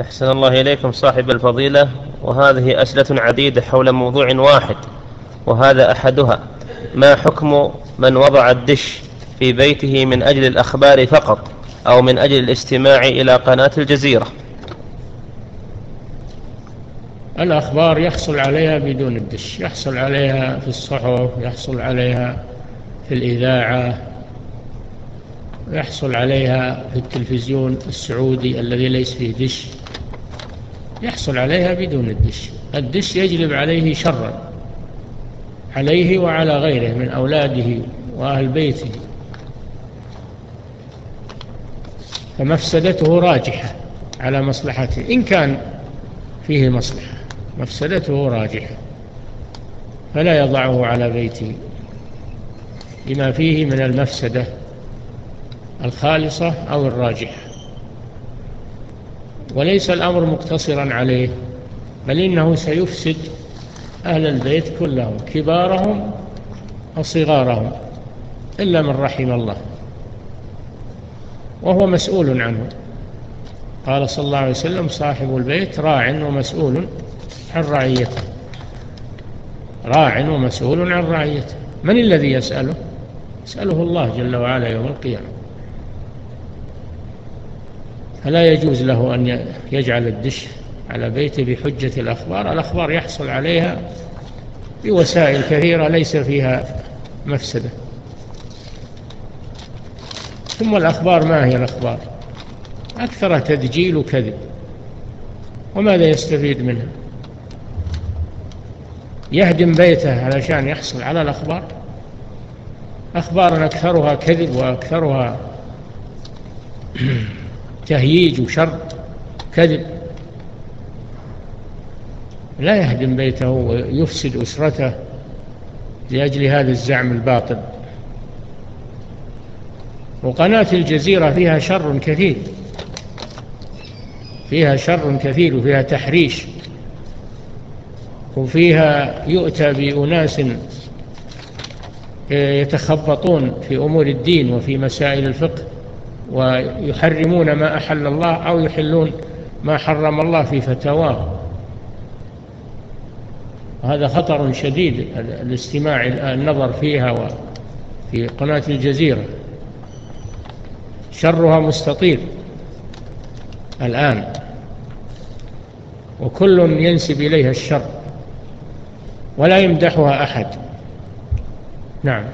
أحسن الله إليكم صاحب الفضيلة وهذه أسئلة عديدة حول موضوع واحد وهذا أحدها ما حكم من وضع الدش في بيته من أجل الأخبار فقط أو من أجل الاستماع إلى قناة الجزيرة؟ الأخبار يحصل عليها بدون الدش يحصل عليها في الصحف يحصل عليها في الإذاعة يحصل عليها في التلفزيون السعودي الذي ليس فيه دش. يحصل عليها بدون الدش. الدش يجلب عليه شرا. عليه وعلى غيره من أولاده وأهل بيته. فمفسدته راجحة على مصلحته. إن كان فيه مصلحة مفسدته راجحة. فلا يضعه على بيته. لما فيه من المفسدة الخالصة أو الراجحة. وليس الأمر مقتصرا عليه بل إنه سيفسد أهل البيت كلهم كبارهم وصغارهم إلا من رحم الله. وهو مسؤول عنه. قال صلى الله عليه وسلم صاحب البيت راع ومسؤول عن رعيته. راع ومسؤول عن رعيته. من الذي يسأله؟ يسأله الله جل وعلا يوم القيامة. فلا يجوز له أن يجعل الدش على بيته بحجة الأخبار. الأخبار يحصل عليها بوسائل كثيرة ليس فيها مفسدة. ثم الأخبار ما هي الأخبار؟ أكثر تدجيل وكذب. وماذا يستفيد منها؟ يهدم بيته علشان يحصل على الأخبار. أخبار أكثرها كذب وأكثرها تهييج وشر كذب. لا يهدم بيته ويفسد أسرته لأجل هذا الزعم الباطل. وقناة الجزيرة فيها شر كثير. فيها شر كثير وفيها تحريش. وفيها يؤتى بأناس يتخبطون في أمور الدين وفي مسائل الفقه. ويحرمون ما أحل الله أو يحلون ما حرم الله في فتاواه. وهذا خطر شديد الاستماع النظر فيها وفي قناة الجزيرة. شرها مستطير الآن وكل ينسب إليها الشر ولا يمدحها أحد. نعم.